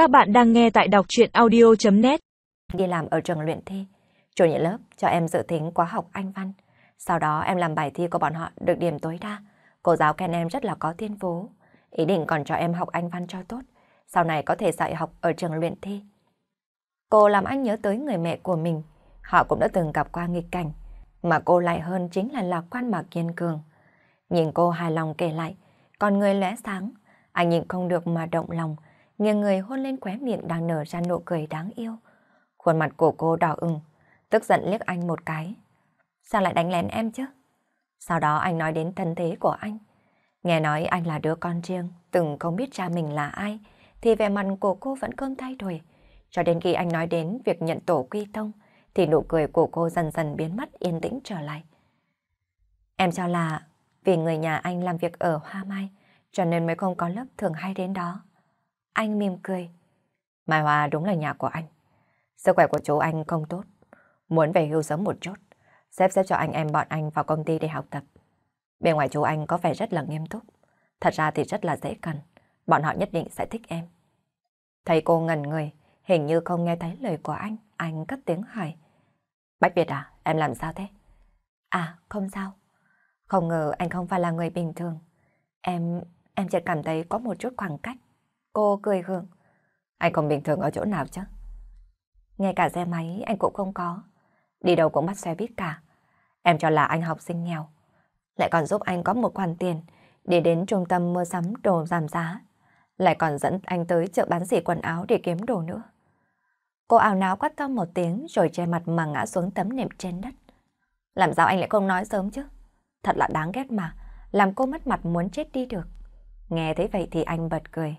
Các bạn đang nghe tại đọc truyện audio.net Đi làm ở trường luyện thi, chủ nhiệm lớp cho em dự tính khóa học Anh Văn. Sau đó em làm bài thi của bọn họ được điểm tối đa. Cô giáo khen em rất là có thiên phú. Ý định còn cho em học Anh Văn cho tốt. Sau này có thể dạy học ở trường luyện thi. Cô làm anh nhớ tới người mẹ của mình. Họ cũng đã từng gặp qua nghịch cảnh. Mà cô lại hơn chính là lạc quan mà kiên cường. Nhìn cô hài lòng kể lại, còn người lẽ sáng, anh nhìn không được mà động lòng, nghiêng người hôn lên khóe miệng đang nở ra nụ cười đáng yêu. Khuôn mặt của cô đỏ ửng, tức giận liếc anh một cái. Sao lại đánh lén em chứ? Sau đó anh nói đến thân thế của anh. Nghe nói anh là đứa con riêng, từng không biết cha mình là ai, thì vẻ mặt của cô vẫn không thay đổi. Cho đến khi anh nói đến việc nhận tổ quy tông, thì nụ cười của cô dần dần biến mất yên tĩnh trở lại. Em cho là vì người nhà anh làm việc ở Hoa Mai, cho nên mới không có lớp thường hay đến đó. Anh mỉm cười. Mai Hoa đúng là nhà của anh. Sức khỏe của chú anh không tốt. Muốn về hưu sớm một chút. Xếp xếp cho anh em bọn anh vào công ty để học tập. Bên ngoài chú anh có vẻ rất là nghiêm túc. Thật ra thì rất là dễ cần. Bọn họ nhất định sẽ thích em. Thấy cô ngần người, hình như không nghe thấy lời của anh. Anh cất tiếng hỏi. Bách Việt à, em làm sao thế? À, không sao. Không ngờ anh không phải là người bình thường. Em, em chỉ cảm thấy có một chút khoảng cách. Cô cười gượng. Anh không bình thường ở chỗ nào chứ? Ngay cả xe máy anh cũng không có. Đi đâu cũng bắt xe buýt cả. Em cho là anh học sinh nghèo. Lại còn giúp anh có một khoản tiền để đến trung tâm mua sắm đồ giảm giá. Lại còn dẫn anh tới chợ bán xỉ quần áo để kiếm đồ nữa. Cô ảo não quát to một tiếng rồi che mặt mà ngã xuống tấm nệm trên đất. Làm sao anh lại không nói sớm chứ? Thật là đáng ghét mà, làm cô mất mặt muốn chết đi được. Nghe thấy vậy thì anh bật cười.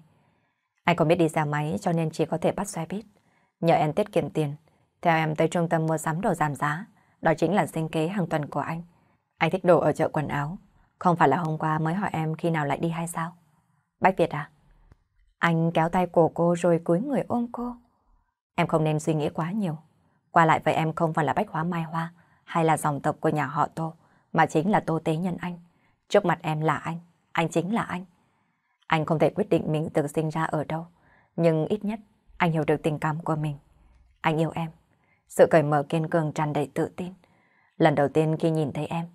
Anh không biết đi xe máy cho nên chỉ có thể bắt xe buýt. Nhờ em tiết kiệm tiền, theo em tới trung tâm mua sắm đồ giảm giá. Đó chính là sinh kế hàng tuần của anh. Anh thích đồ ở chợ quần áo. Không phải là hôm qua mới hỏi em khi nào lại đi hay sao? Bách Việt à? Anh kéo tay cổ cô rồi cúi người ôm cô. Em không nên suy nghĩ quá nhiều. Qua lại với em không phải là bách hóa mai hoa hay là dòng tộc của nhà họ Tô, mà chính là Tô Tế Nhân Anh. Trước mặt em là anh, anh chính là anh. Anh không thể quyết định mình tự sinh ra ở đâu, nhưng ít nhất anh hiểu được tình cảm của mình. Anh yêu em. Sự cởi mở kiên cường tràn đầy tự tin. Lần đầu tiên khi nhìn thấy em,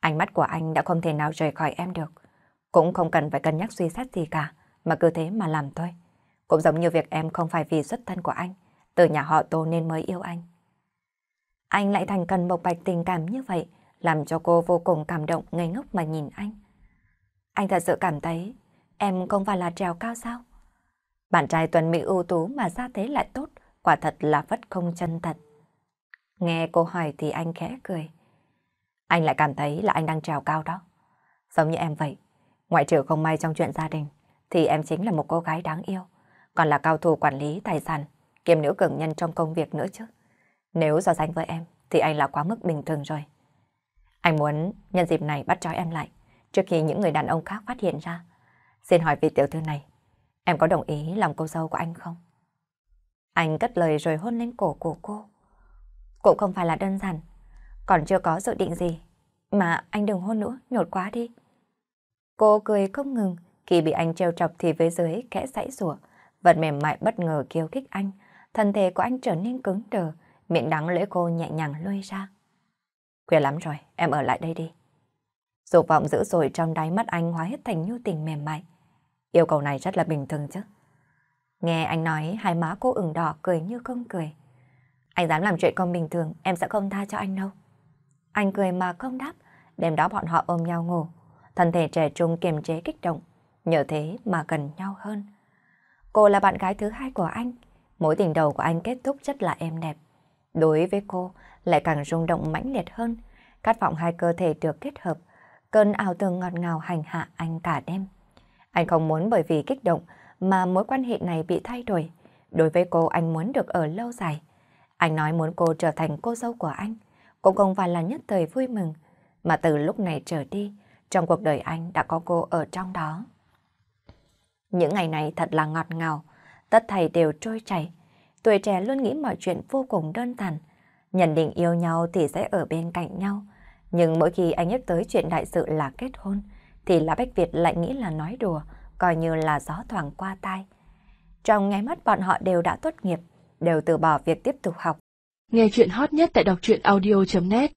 ánh mắt của anh đã không thể nào rời khỏi em được. Cũng không cần phải cân nhắc suy xét gì cả, mà cứ thế mà làm thôi. Cũng giống như việc em không phải vì xuất thân của anh, từ nhà họ Tô nên mới yêu anh. Anh lại thành cần bộc bạch tình cảm như vậy, làm cho cô vô cùng cảm động ngây ngốc mà nhìn anh. Anh thật sự cảm thấy em không phải là trèo cao sao? Bạn trai tuần mỹ ưu tú mà ra thế lại tốt, quả thật là vất không chân thật. Nghe cô hỏi thì anh khẽ cười. Anh lại cảm thấy là anh đang trèo cao đó. Giống như em vậy, ngoại trừ không may trong chuyện gia đình, thì em chính là một cô gái đáng yêu, còn là cao thủ quản lý tài sản, kiêm nữ cường nhân trong công việc nữa chứ. Nếu so sánh với em, thì anh là quá mức bình thường rồi. Anh muốn nhân dịp này bắt trói em lại, trước khi những người đàn ông khác phát hiện ra. Xin hỏi vị tiểu thư này, em có đồng ý làm cô dâu của anh không? Anh cất lời rồi hôn lên cổ của cô. Cũng không phải là đơn giản, còn chưa có dự định gì. Mà anh đừng hôn nữa, nhột quá đi. Cô cười không ngừng, khi bị anh trêu chọc thì với dưới kẽ sãy rủa vật mềm mại bất ngờ kêu khích anh. Thân thể của anh trở nên cứng đờ, miệng đắng lưỡi cô nhẹ nhàng lôi ra. Khuya lắm rồi, em ở lại đây đi. Dục vọng dữ dội trong đáy mắt anh hóa hết thành nhu tình mềm mại. Yêu cầu này rất là bình thường chứ. Nghe anh nói hai má cô ửng đỏ cười như không cười. Anh dám làm chuyện không bình thường, em sẽ không tha cho anh đâu. Anh cười mà không đáp, đêm đó bọn họ ôm nhau ngủ. Thân thể trẻ trung kiềm chế kích động, nhờ thế mà gần nhau hơn. Cô là bạn gái thứ hai của anh, mối tình đầu của anh kết thúc rất là êm đẹp. Đối với cô lại càng rung động mãnh liệt hơn, khát vọng hai cơ thể được kết hợp, cơn ảo tưởng ngọt ngào hành hạ anh cả đêm. Anh không muốn bởi vì kích động mà mối quan hệ này bị thay đổi. Đối với cô anh muốn được ở lâu dài. Anh nói muốn cô trở thành cô dâu của anh, cũng không phải là nhất thời vui mừng, mà từ lúc này trở đi, trong cuộc đời anh đã có cô ở trong đó. Những ngày này thật là ngọt ngào, tất thầy đều trôi chảy. Tuổi trẻ luôn nghĩ mọi chuyện vô cùng đơn giản. Nhận định yêu nhau thì sẽ ở bên cạnh nhau. Nhưng mỗi khi anh nhắc tới chuyện đại sự là kết hôn, thì là Bách Việt lại nghĩ là nói đùa, coi như là gió thoảng qua tai. Trong ngay mắt bọn họ đều đã tốt nghiệp, đều từ bỏ việc tiếp tục học. Nghe chuyện hot nhất tại đọc truyện audio.net